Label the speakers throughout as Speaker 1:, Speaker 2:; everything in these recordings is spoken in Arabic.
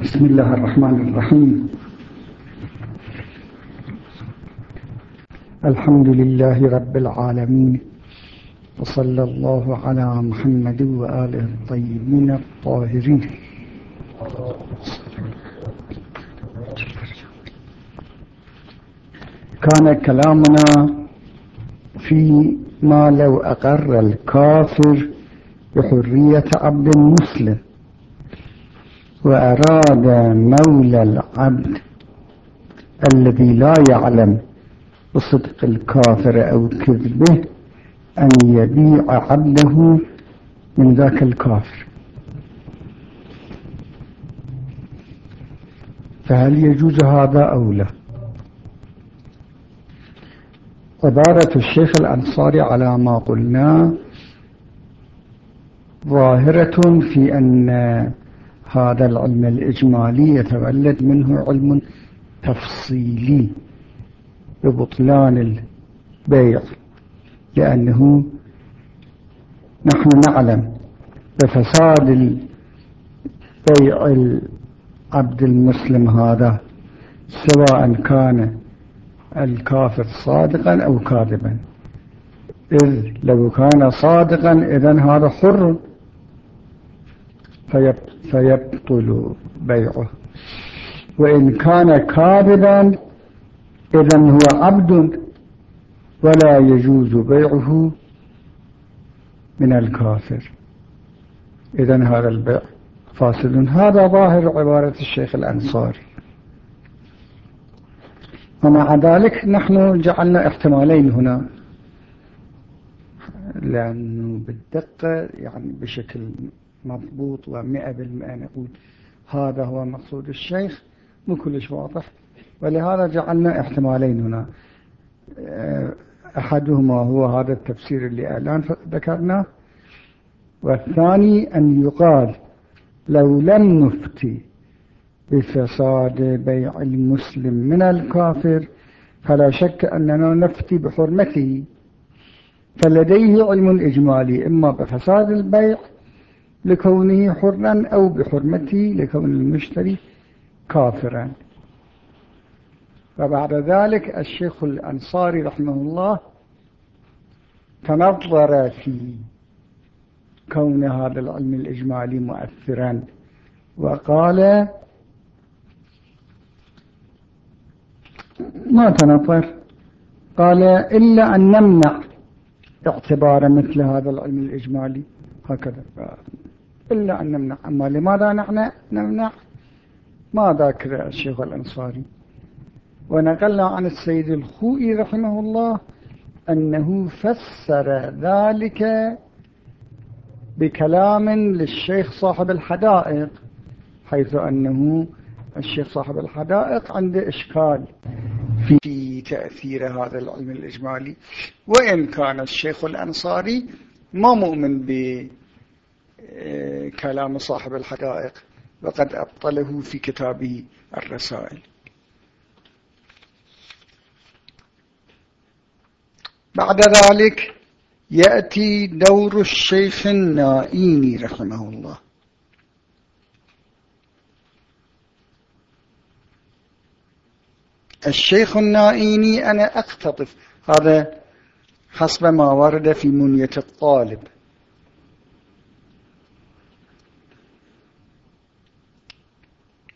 Speaker 1: بسم الله الرحمن الرحيم. الحمد لله رب العالمين وصلى الله على محمد وآله الطيبين الطاهرين. كان كلامنا في ما لو أقر الكافر بحرية عبد مسلم وأراد مولى العبد الذي لا يعلم بصدق الكافر أو كذبه أن يبيع عبده من ذاك الكافر. فهل يجوز هذا أو لا؟ عبارة الشيخ الأنصاري على ما قلنا ظاهرة في أن هذا العلم الإجمالي يتولد منه علم تفصيلي ببطلان البيع لأنه نحن نعلم بفساد البيع العبد المسلم هذا سواء كان الكافر صادقا أو كاذبا. إذ لو كان صادقا إذن هذا حر فيبطل بيعه. وإن كان كاذبا إذن هو عبد ولا يجوز بيعه من الكافر. إذن هذا البيع فاسد. هذا ظاهر عبارة الشيخ الأنصاري. ومع ذلك نحن جعلنا احتمالين هنا. لأنه بالدقة يعني بشكل مضبوط ومئة بالمئة نقول هذا هو مقصود الشيخ مو كلش واضح. ولهذا جعلنا احتمالين هنا. أحدهما هو هذا التفسير اللي الآن ذكرناه. والثاني أن يقال لو لم نفتي بفساد بيع المسلم من الكافر فلا شك أننا نفتي بحرمته. فلديه علم إجمالي إما بفساد البيع لكونه حرا أو بحرمته لكون المشتري كافرا. فبعد ذلك الشيخ الأنصاري رحمه الله تنظر في كون هذا العلم الإجمالي مؤثرا وقال ما تنظر؟ قال إلا أن نمنع اعتبار مثل هذا العلم الإجمالي هكذا. إلا أن نمنع. أما لماذا نحن نمنع؟ ما ذاكر الشيخ الأنصاري؟ ونقلنا عن السيد الخوئي رحمه الله أنه فسر ذلك بكلام للشيخ صاحب الحدائق حيث أنه الشيخ صاحب الحدائق عنده إشكال في تأثير هذا العلم الإجمالي. وإن كان الشيخ الأنصاري ما مؤمن بكلام صاحب الحدائق وقد أبطله في كتابه الرسائل. بعد ذلك يأتي دور الشيخ النائيني رحمه الله. الشيخ النائيني أنا أقتطف. هذا حسب ما ورد في منية الطالب.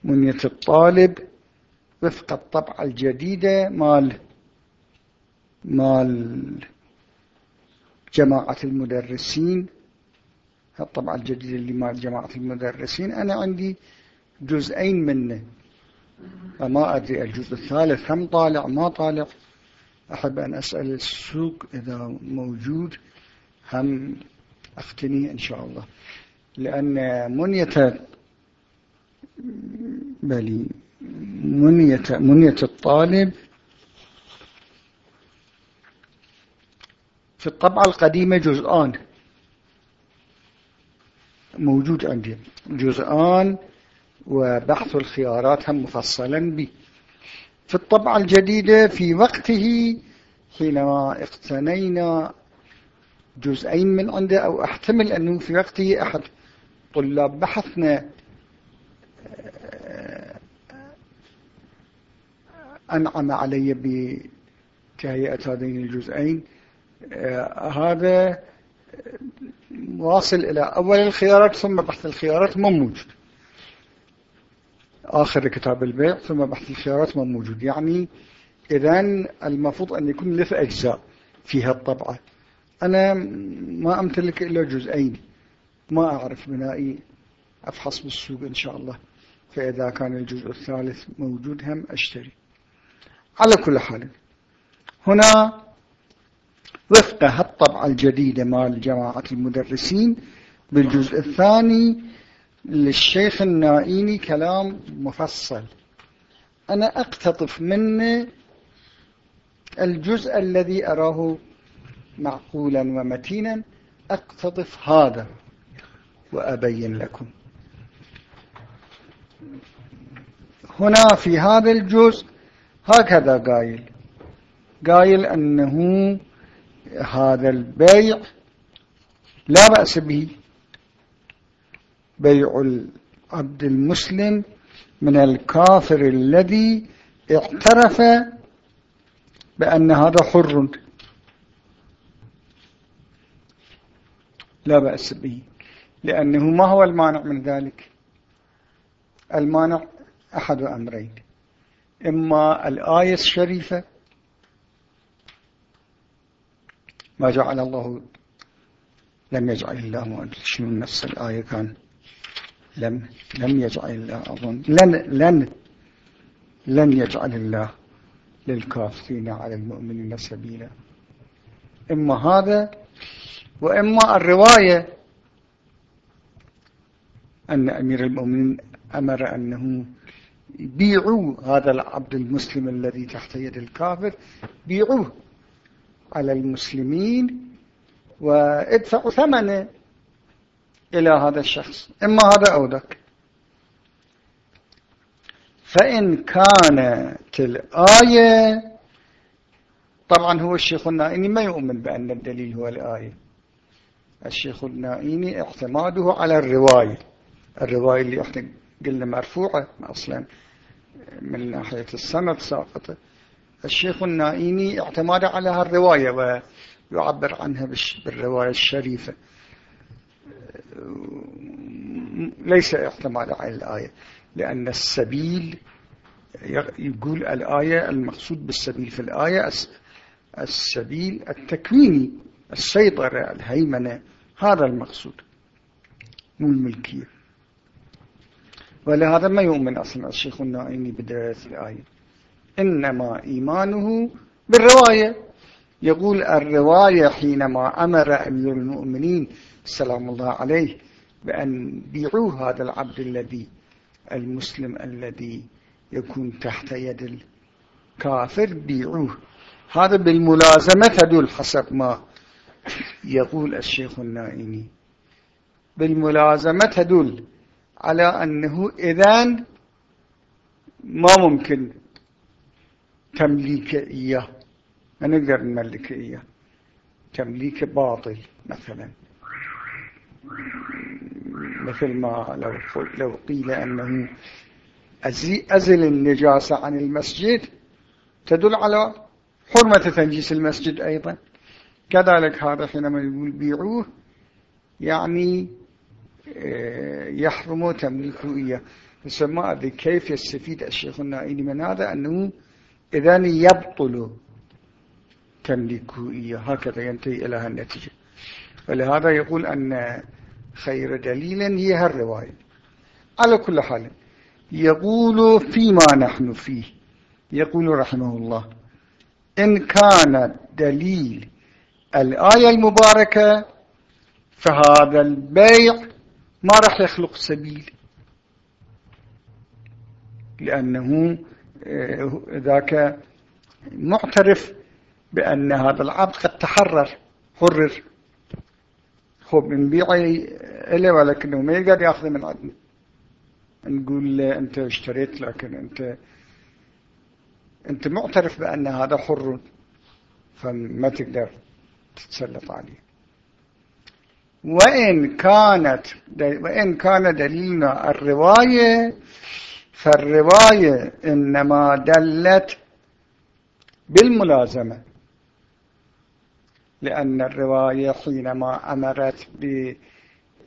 Speaker 1: منية الطالب وفق الطبعة الجديدة مال مال جماعة المدرسين. الطبعة الجديدة اللي مال جماعة المدرسين. أنا عندي جزئين منه. وما أدري الجزء الثالث هم طالع ما طالع. أحب أن أسأل السوق إذا موجود. هم أفتني إن شاء الله. لأن منية بلي منية, منية الطالب في الطبعة القديمة جزءان. موجود عندي. جزءان وبحث الخيارات هم مفصلا به. في الطبعة الجديدة في وقته حينما اقتنينا جزئين من عنده أو أحتمل أنه في وقته أحد طلاب بحثنا أنعم علي بتهيئة هذين الجزئين. آه، هذا واصل إلى أول الخيارات ثم بحث الخيارات ما موجود. آخر كتاب البيع ثم بحث الخيارات ما موجود. يعني إذا المفروض أن يكون ثلاث أجزاء فيها الطبعة. أنا ما أمتلك إلا جزئين. ما أعرف بنائي. أفحص بالسوق إن شاء الله. فإذا كان الجزء الثالث موجود هم أشتري. على كل حال. هنا وفق الطبعة الجديدة مال جماعة المدرسين بالجزء الثاني للشيخ النائيني كلام مفصل. أنا أقتطف منه الجزء الذي أراه معقولا ومتينا. أقتطف هذا وأبين لكم. هنا في هذا الجزء هكذا قايل. قايل أنه هذا البيع لا بأس به. بيع العبد المسلم من الكافر الذي اعترف بأن هذا حر. لا بأس به. لأنه ما هو المانع من ذلك؟ المانع أحد أمرين. إما الآية الشريفة ما جعل الله لم يجعل الله شنو نفس الآية كان؟ لم لم يجعل الله أظن لن لن لن يجعل الله للكافرين على المؤمنين سبيلا. إما هذا وإما الرواية أن أمير المؤمنين أمر أنه بيعوا هذا العبد المسلم الذي تحت يد الكافر بيعوه على المسلمين وادفعوا ثمنه إلى هذا الشخص. إما هذا أو ذاك. فإن كانت الآية طبعا هو الشيخ النائني ما يؤمن بأن الدليل هو الآية. الشيخ النائني اعتماده على الرواية. الرواية اللي إحنا قلنا مرفوعة أصلا من ناحية السند ساقطة. الشيخ النائيني اعتماد على هالرواية ويعبر عنها بالرواية الشريفة. ليس اعتماد على الآية لأن السبيل يقول الآية المقصود بالسبيل في الآية السبيل التكويني السيطرة الهيمنة هذا المقصود. مو الملكية. ولهذا ما يؤمن أصلا الشيخ النائمي بداية الآية. إنما إيمانه بالرواية. يقول الرواية حينما أمر أمير المؤمنين سلام الله عليه بأن بيعوه هذا العبد الذي المسلم الذي يكون تحت يد الكافر بيعوه. هذا بالملازمة تدل حسب ما يقول الشيخ النائمي. بالملازمة تدل على أنه إذن ما ممكن تمليك إياه. ما نقدر نملك إياه. تمليك باطل مثلا. مثل ما لو, لو قيل أنه أزل النجاسة عن المسجد تدل على حرمة تنجيس المسجد أيضا. كذلك هذا حينما يقول بيعوه يعني يحرم تمليكه إياه أدري كيف يستفيد الشيخ النائي من هذا أنه إذا يبطل تمليكه إياه هكذا ينتهي إلى النتيجة. ولهذا يقول أن خير دليل هي الرواية على كل حال يقول فيما نحن فيه. يقول رحمه الله إن كان دليل الآية المباركة فهذا البيع ما راح يخلق سبيل. لأنه آه، ذاك معترف بأن هذا العبد قد تحرر حرر. خب نبيعه إليه ولكنه ما يقدر يأخذ من عدن نقول له أنت اشتريت لكن أنت أنت معترف بأن هذا حر فما تقدر تتسلط عليه. وإن كانت وإن كان دليلنا الرواية فالرواية إنما دلت بالملازمة لأن الرواية حينما أمرت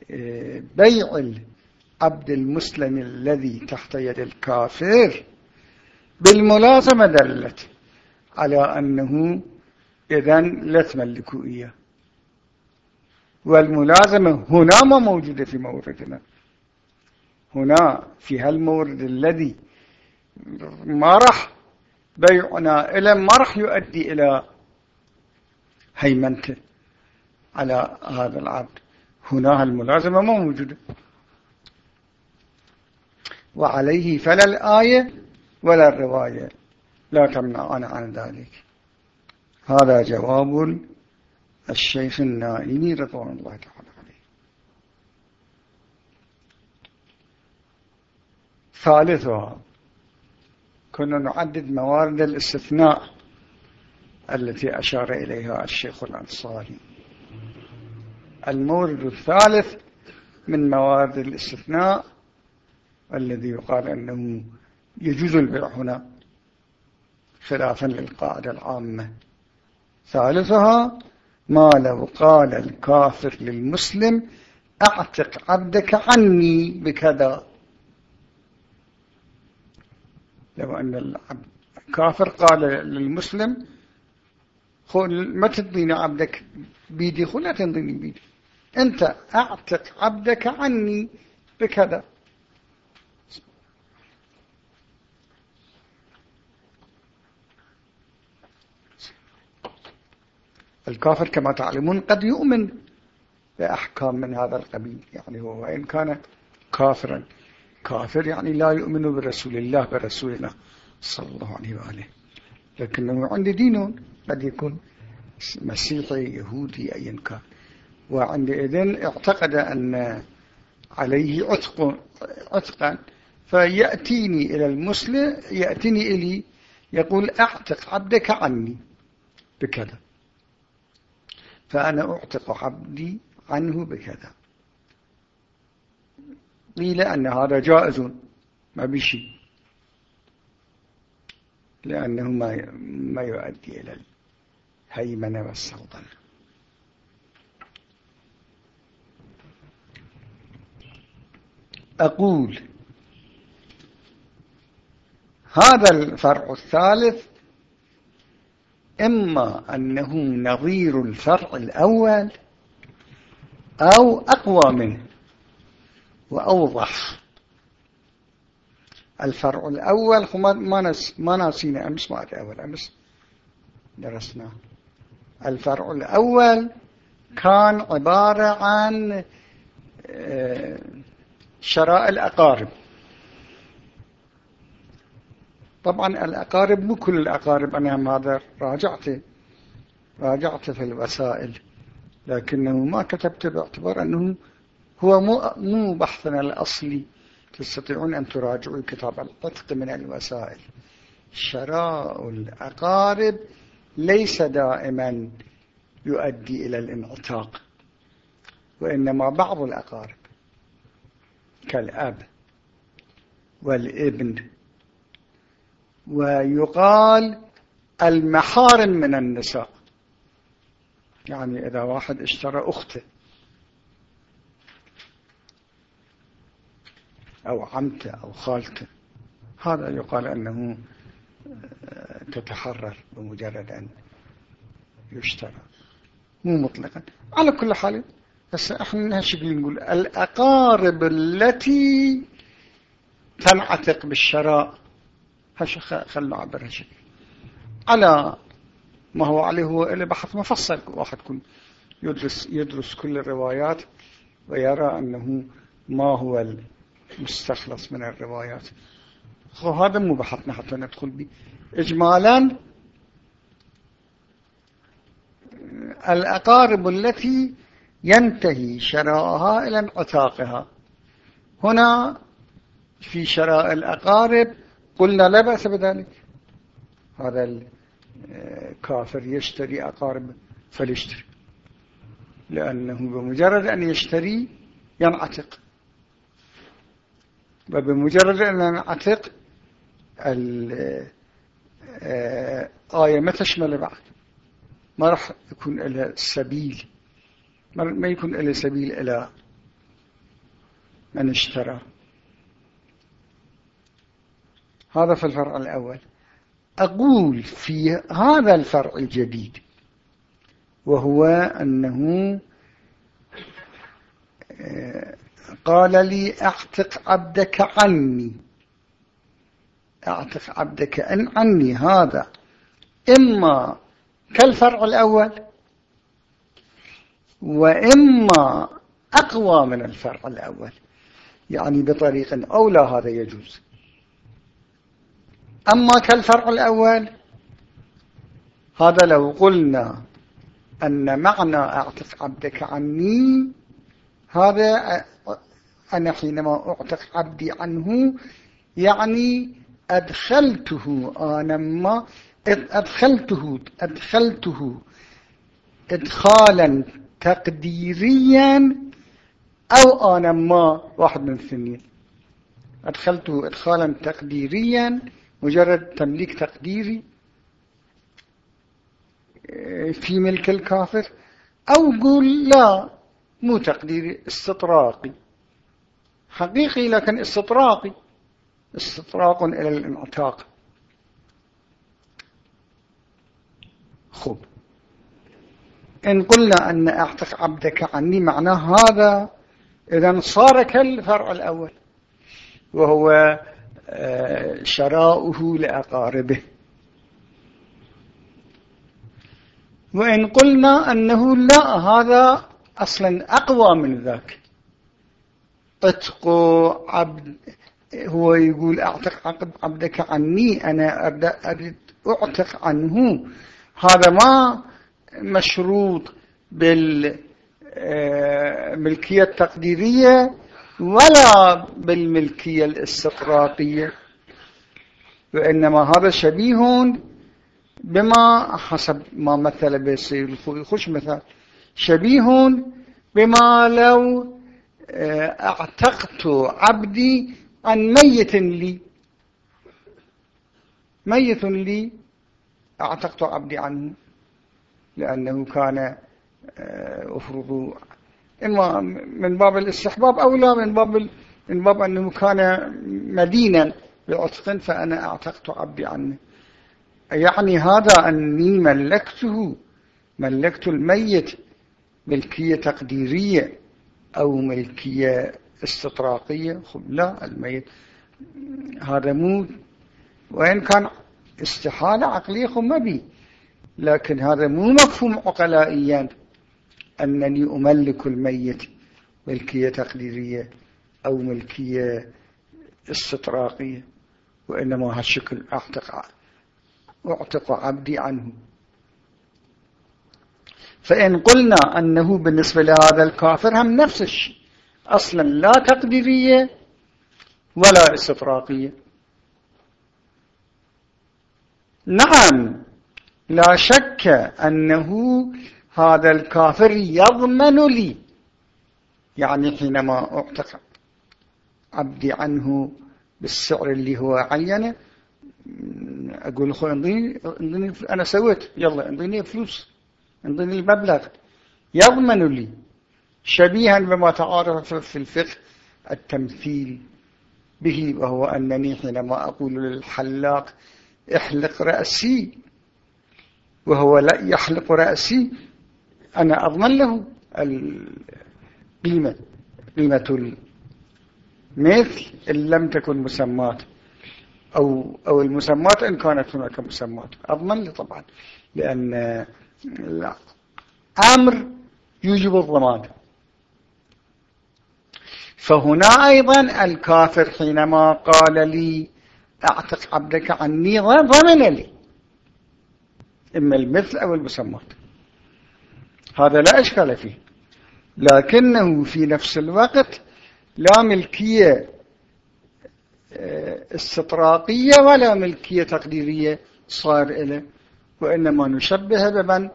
Speaker 1: ببيع العبد المسلم الذي تحت يد الكافر بالملازمة دلت على أنه إذن لا تملكوا إياه. والملازمة هنا ما موجودة في موردنا. هنا في هالمورد الذي ما راح بيعنا إلى ما راح يؤدي إلى هيمنته على هذا العبد. هنا الملازمة ما موجودة. وعليه فلا الآية ولا الرواية. لا تمنعنا عن ذلك. هذا جواب الشيخ النائمي رضوان الله تعالى عليه. ثالثها كنا نعدد موارد الاستثناء التي أشار إليها الشيخ الأنصاري. المورد الثالث من موارد الاستثناء الذي يقال أنه يجوز البيع هنا خلافا للقاعدة العامة. ثالثها ما لو قال الكافر للمسلم أعتق عبدك عني بكذا. لو أن الكافر قال للمسلم ما تديني عبدك بيدي خو لا تنضيني بيدي. أنت أعتق عبدك عني بكذا. الكافر كما تعلمون قد يؤمن بأحكام من هذا القبيل. يعني هو وإن كان كافرا. كافر يعني لا يؤمن برسول الله برسول الله صلى الله عليه وآله لكنه عند دين قد يكون مسيحي يهودي أيا كان. وعندئذ اعتقد أن عليه عتق عتقا. فيأتيني إلى المسلم يأتيني إلي يقول أعتق عبدك عني بكذا. فأنا أعتق عبدي عنه بكذا. قيل أن هذا جائز ما بشي لأنه ما ما يؤدي إلى الهيمنة والسلطنة أقول هذا الفرع الثالث إما أنه نظير الفرع الأول أو أقوى منه وأوضح. الفرع الأول ما ما ناسينا أمس ما أول أمس درسنا. الفرع الأول كان عبارة عن آه، شراء الأقارب. طبعا الأقارب مو كل الأقارب أنا هذا راجعت راجعت في الوسائل لكنه ما كتبت باعتبار أنه هو مو, مو بحثنا الأصلي. تستطيعون أن تراجعوا كتاب القطق من الوسائل. شراء الأقارب ليس دائما يؤدي إلى الانعتاق وإنما بعض الأقارب كالأب والابن ويقال المحارم من النساء. يعني إذا واحد اشترى أخته أو عمته أو خالته هذا يقال أنه آه، تتحرر بمجرد أن يشترى. مو مطلقا. على كل حال بس إحنا شكل نقول؟ الأقارب التي تنعتق بالشراء. هش خلنا عبر هالشكل على ما هو عليه هو إلى بحث مفصل. واحد كل يدرس, يدرس كل الروايات ويرى أنه ما هو المستخلص من الروايات. هذا مو بحثنا حتى ندخل به. إجمالا الأقارب التي ينتهي شراءها إلى انعتاقها هنا في شراء الأقارب قلنا لا بأس بذلك. هذا الكافر يشتري أقارب فليشتري. لأنه بمجرد أن يشتري ينعتق. وبمجرد أن ينعتق آه، آية ما تشمل بعد. ما راح يكون لها سبيل. ما يكون لها سبيل إلى من اشترى. هذا في الفرع الأول. أقول في هذا الفرع الجديد وهو أنه آه، قال لي أعتق عبدك عني. أعتق عبدك أن عني هذا. إما كالفرع الأول وإما أقوى من الفرع الأول. يعني بطريق أولى هذا يجوز. أما كالفرع الأول هذا لو قلنا أن معنى أعتق عبدك عني هذا أنا حينما أعتق عبدي عنه يعني أدخلته أنا ما أدخلته أدخلته إدخالا تقديريا أو أنا ما واحد من الاثنين أدخلته إدخالا تقديريا مجرد تمليك تقديري في ملك الكافر أو قول لا مو تقديري استطراقي. حقيقي لكن استطراقي. استطراق إلى الانعتاق. خب إن قلنا أن أعتق عبدك عني معناه هذا إذا صار كالفرع الأول وهو آه، شراؤه لأقاربه. وإن قلنا أنه لا هذا أصلا أقوى من ذاك. اتق عبد هو يقول أعتق عبدك عني أنا أريد أعتق عنه. هذا ما مشروط بالملكية التقديرية ولا بالملكية الاستطراقية وإنما هذا شبيه بما حسب ما مثل بسير الخوش مثال. شبيه بما لو آه، أعتقت عبدي عن ميت لي. ميت لي أعتقت عبدي عنه لأنه كان آه، أفرض إما من باب الاستحباب أو لا من باب من باب أنه كان مدينا بعتق فأنا أعتقت عبدي عنه يعني هذا أني ملكته ملكت الميت ملكية تقديرية أو ملكية استطراقية. لا الميت هذا مو وإن كان استحالة عقلية خم بي لكن هذا مو مفهوم عقلائيا. أنني أملك الميت ملكية تقديرية أو ملكية استطراقية وإنما هالشكل أعتق أعتق عبدي عنه. فإن قلنا أنه بالنسبة لهذا الكافر هم نفس الشيء أصلا لا تقديرية ولا استطراقية. نعم لا شك أنه هذا الكافر يضمن لي. يعني حينما أعتق عبدي عنه بالسعر اللي هو عينه أقول انضيني, انضيني أنا سويت يلا انضيني فلوس انضيني المبلغ. يضمن لي شبيها بما تعارف في الفقه التمثيل به وهو أنني حينما أقول للحلاق احلق رأسي وهو لا يحلق رأسي أنا أضمن له القيمة قيمة المثل إن لم تكن مسمات أو, أو المسمات إن كانت هناك مسمات أضمن له طبعا لأن أمر يوجب الضمان. فهنا أيضا الكافر حينما قال لي أعتق عبدك عني ضمن لي إما المثل أو المسمات هذا لا إشكال فيه. لكنه في نفس الوقت لا ملكية آه، استطراقية ولا ملكية تقديرية صار إليه وإنما نشبه بمن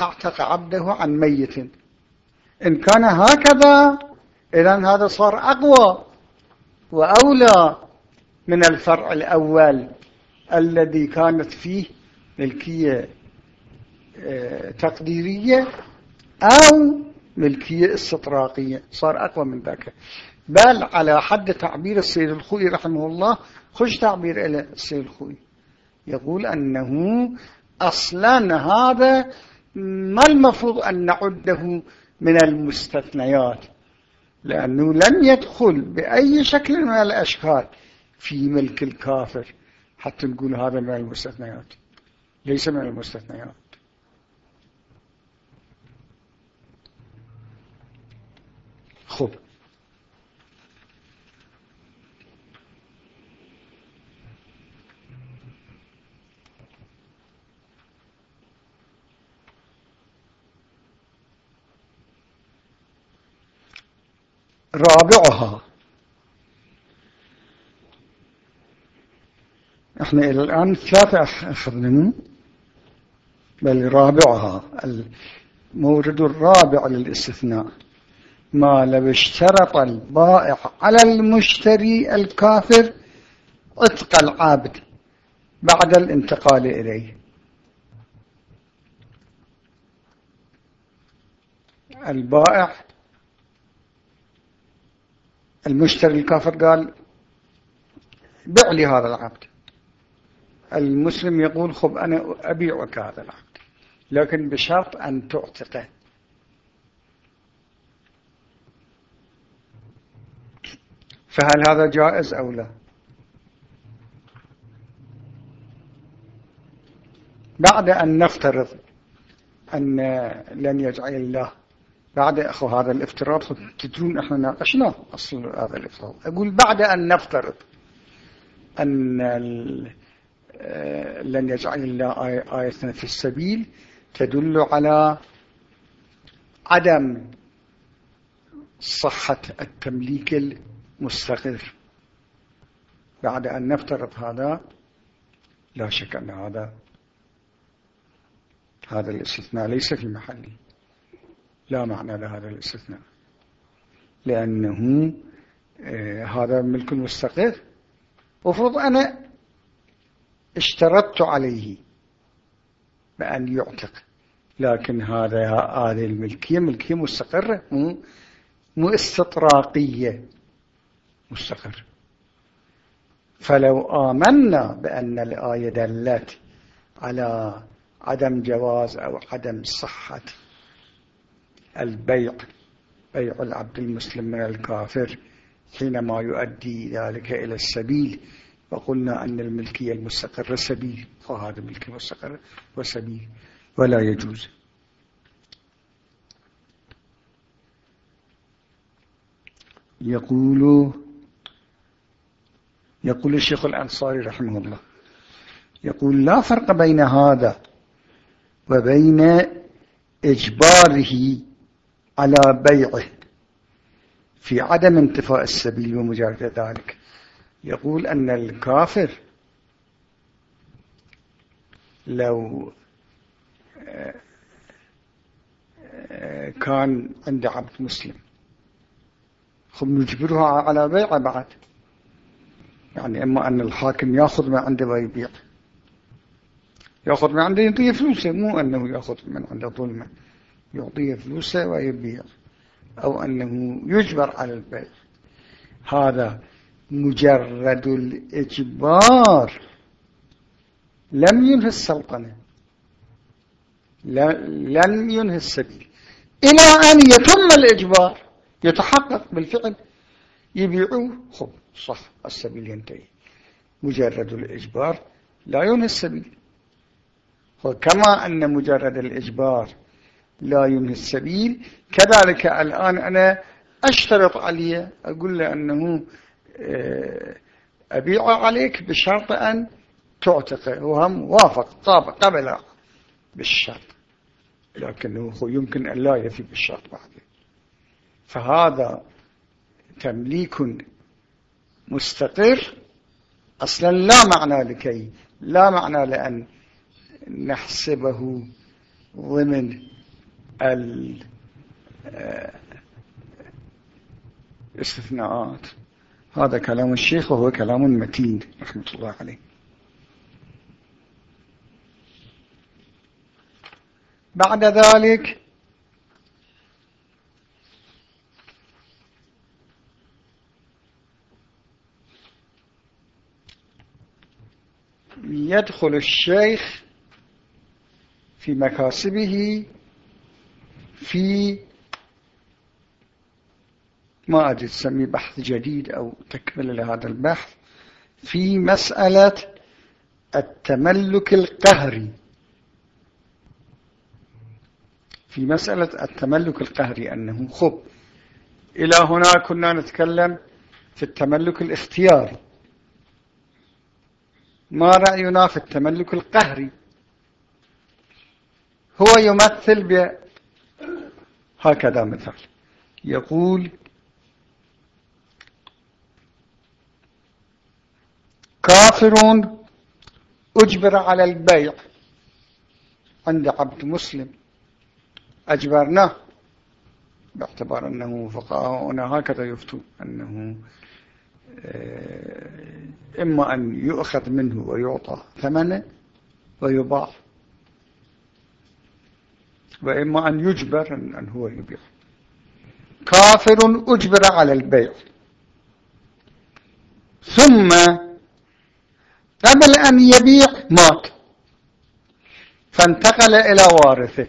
Speaker 1: أعتق عبده عن ميت. إن كان هكذا إذن هذا صار أقوى وأولى من الفرع الأول الذي كانت فيه ملكية آه، تقديرية. أو ملكية استطراقية. صار أقوى من ذاك. بل على حد تعبير السيد الخوي رحمه الله خش تعبير إلى السيد الخوي. يقول أنه أصلا هذا ما المفروض أن نعده من المستثنيات لأنه لم يدخل بأي شكل من الأشكال في ملك الكافر حتى نقول هذا من المستثنيات. ليس من المستثنيات. خب رابعها. إحنا إلى الآن ثلاثة اخذنا بل رابعها. المورد الرابع للاستثناء. ما لو اشترط البائع على المشتري الكافر عتق العابد بعد الانتقال إليه. البائع المشتري الكافر قال بع لي هذا العبد المسلم يقول خب أنا أبيعك هذا العبد لكن بشرط أن تعتقه. فهل هذا جائز أو لا؟ بعد أن نفترض أن لن يجعل الله بعد أخو هذا الافتراض تدرون إحنا ناقشنا أصل هذا الافتراض؟ أقول بعد أن نفترض أن لن يجعل الله آية في السبيل تدل على عدم صحة التمليك مستقر. بعد أن نفترض هذا لا شك أن هذا هذا الاستثناء ليس في محله لا معنى لهذا الاستثناء. لأنه آه هذا ملك مستقر. وفرض أنا اشترطت عليه بأن يعتق لكن هذا هذه الملكية ملكية مستقرة مو استطراقية. مستقر. فلو آمنا بأن الآية دلت على عدم جواز أو عدم صحة البيع بيع العبد المسلم من الكافر حينما يؤدي ذلك إلى السبيل وقلنا أن الملكية المستقرة سبيل فهذا ملك مستقر وسبيل ولا يجوز. يقول يقول الشيخ الأنصاري رحمه الله يقول لا فرق بين هذا وبين إجباره على بيعه في عدم انتفاء السبيل ومجرد ذلك. يقول أن الكافر لو كان عند عبد مسلم خب نجبرها على بيعه بعد. يعني إما أن الحاكم يأخذ ما عنده ويبيع. يأخذ ما عنده يعطيه فلوسه مو أنه يأخذ من عنده ظلمة. يعطيه فلوسه ويبيع. أو أنه يجبر على البيع. هذا مجرد الإجبار. لم ينهي السلطنة. لم ينهي السبيل. إلى أن يتم الإجبار يتحقق بالفعل يبيعوه. خب صح السبيل ينتهي. مجرد الإجبار لا ينهي السبيل. كما أن مجرد الإجبار لا ينهي السبيل كذلك الآن أنا أشترط عليه أقول له أنه آه، أبيع عليك بشرط أن تعتقه. وهم وافق طابق قبل بالشرط. لكنه يمكن أن لا يفي بالشرط بعد. فهذا تمليك مستقر. أصلا لا معنى لكي لا معنى لأن نحسبه ضمن الاستثناءات آه، هذا كلام الشيخ وهو كلام متين رحمة الله عليه. بعد ذلك يدخل الشيخ في مكاسبه في ما أدري تسميه بحث جديد أو تكمل لهذا البحث في مسألة التملك القهري. في مسألة التملك القهري أنه خب إلى هنا كنا نتكلم في التملك الاختياري. ما رأينا في التملك القهري. هو يمثل ب هكذا مثال. يقول كافرون أجبر على البيع عند عبد مسلم. أجبرناه. باعتبار أنه فقهاؤنا هكذا يفتون أنه إما أن يؤخذ منه ويعطى ثمنه ويباع وإما أن يجبر أن هو يبيع. كافر أجبر على البيع. ثم قبل أن يبيع مات. فانتقل إلى وارثه.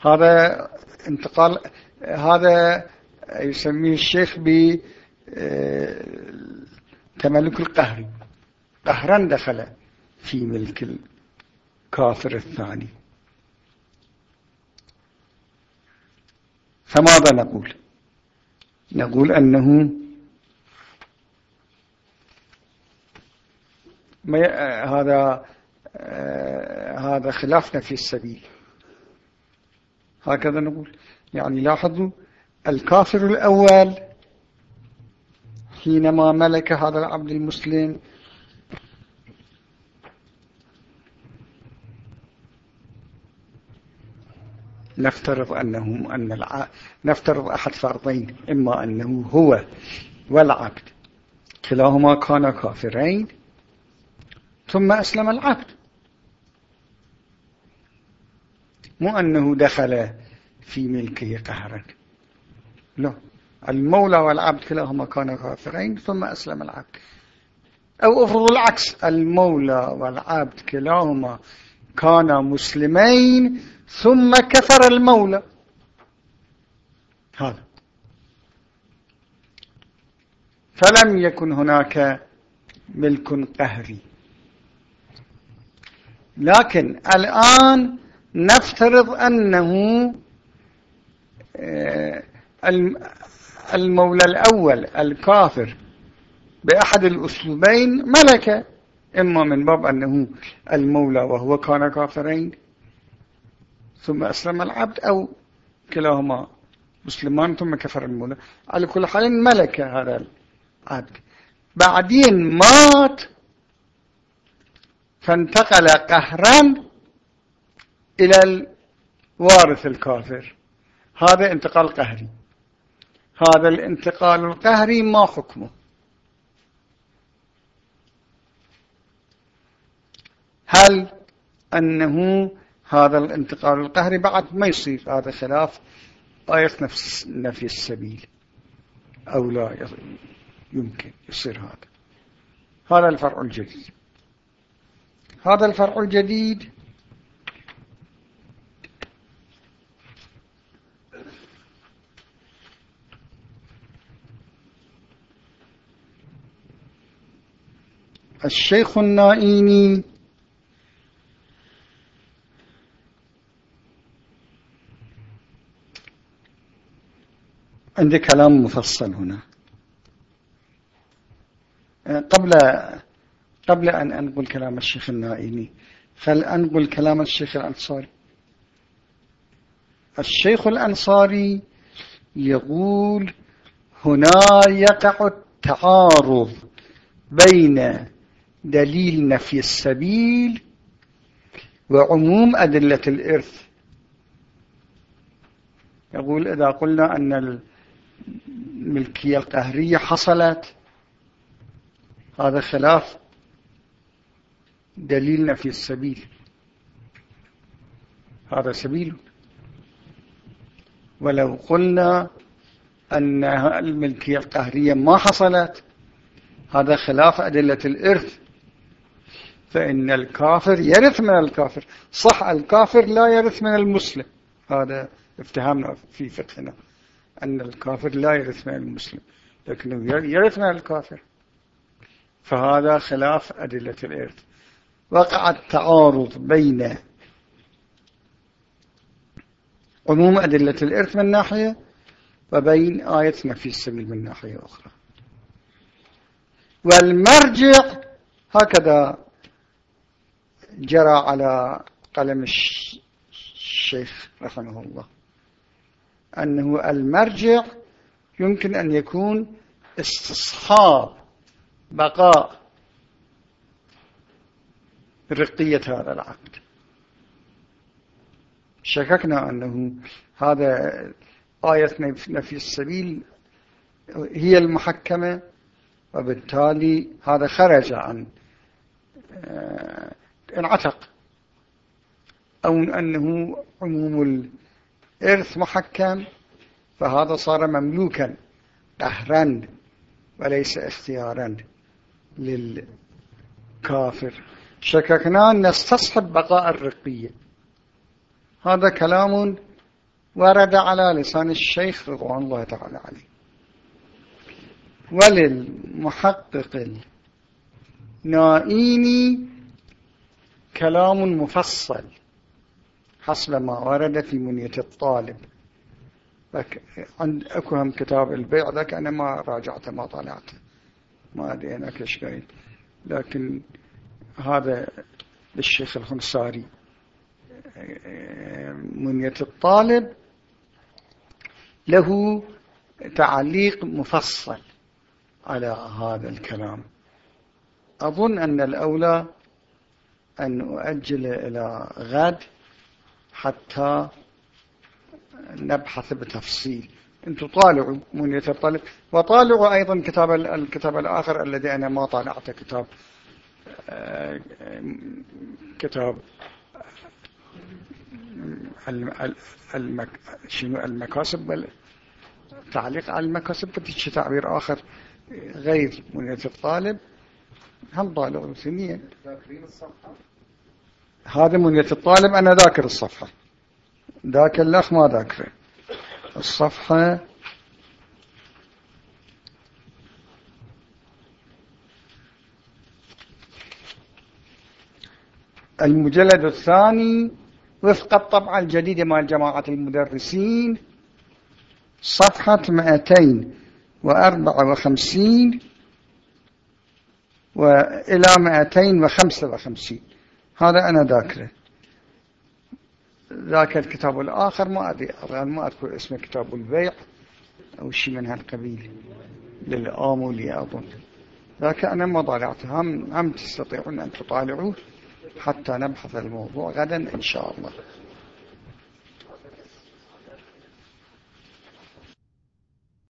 Speaker 1: هذا انتقال هذا يسميه الشيخ ب تملك القهري قهرا دخل في ملك الكافر الثاني. فماذا نقول؟ نقول أنه هذا هذا خلافنا في السبيل. هكذا نقول. يعني لاحظوا الكافر الأول حينما ملك هذا العبد المسلم. نفترض أنه أن الع... نفترض أحد فرضين إما أنه هو والعبد. كلاهما كان كافرين ثم أسلم العبد. مو أنه دخل في ملكه قهرا. لا. المولى والعبد كلاهما كانا كافرين ثم أسلم العبد. أو أفرض العكس المولى والعبد كلاهما كانا مسلمين ثم كفر المولى. هذا. فلم يكن هناك ملك قهري. لكن الآن نفترض أنه آه، المولى الأول الكافر بأحد الأسلوبين ملك إما من باب أنه المولى وهو كان كافرين ثم أسلم العبد أو كلاهما مسلمان ثم كفر المولى. على كل حال ملك هذا العبد. بعدين مات فانتقل قهرا إلى الوارث الكافر. هذا انتقال قهري. هذا الانتقال القهري ما حكمه. هل أنه هذا الانتقال القهري بعد ما يصير هذا خلاف؟ آية نفس نفي السبيل أو لا يمكن يصير هذا. هذا الفرع الجديد. هذا الفرع الجديد الشيخ النائيني عندي كلام مفصل هنا. قبل قبل أن أنقل كلام الشيخ النائيني فلأنقل كلام الشيخ الأنصاري؟ الشيخ الأنصاري يقول هنا يقع التعارض بين دليل نفي السبيل وعموم أدلة الإرث. يقول إذا قلنا أن الملكية القهرية حصلت هذا خلاف. دليل نفي السبيل. هذا سبيل. ولو قلنا أن الملكية القهرية ما حصلت هذا خلاف أدلة الإرث. فإن الكافر يرث من الكافر. صح الكافر لا يرث من المسلم. هذا افتهامنا في فقهنا أن الكافر لا يرث من المسلم لكنه يرث من الكافر. فهذا خلاف أدلة الإرث. وقع التعارض بين عموم أدلة الإرث من ناحية وبين آية نفي السبيل من ناحية أخرى. والمرجع هكذا جرى على قلم الشيخ رحمه الله أنه المرجع يمكن أن يكون استصحاب بقاء رقية هذا العقد. شككنا أنه هذا آية نفي السبيل هي المحكمة وبالتالي هذا خرج عن آه، انعتق أو أنه عموم الإرث محكم فهذا صار مملوكا قهرا وليس اختيارا للكافر. شككنا أن نستصحب بقاء الرقية هذا كلام ورد على لسان الشيخ رضوان الله تعالى عليه. وللمحقق النائيني كلام مفصل حسب ما ورد في منية الطالب. عند أكو هم كتاب البيع ذاك أنا ما راجعته ما طالعته ما أدري أنا كشكاين لكن هذا للشيخ الخنساري. منية الطالب له تعليق مفصل على هذا الكلام. أظن أن الأولى أن أؤجل إلى غد حتى نبحث بتفصيل. أنتم طالعوا منية الطالب وطالعوا أيضا كتاب الكتاب الآخر الذي أنا ما طالعته كتاب كتاب المك... شنو؟ المكاسب تعليق على المكاسب. بدي تعبير آخر. غير منية الطالب هم طالب سنين هذا منية الطالب أنا ذاكر الصفحة. ذاك الأخ ما ذاكره. الصفحة المجلد الثاني وفق الطبعة الجديدة مع جماعة المدرسين صفحة 254 وإلى 255 هذا أنا ذاكره. ذاك الكتاب الآخر ما أدري ما أذكر اسمه كتاب البيع أو شيء من هالقبيل. للآمولي أظن ذاك أنا ما طالعته هم, هم تستطيعون أن تطالعوه حتى نبحث الموضوع غدا إن شاء الله.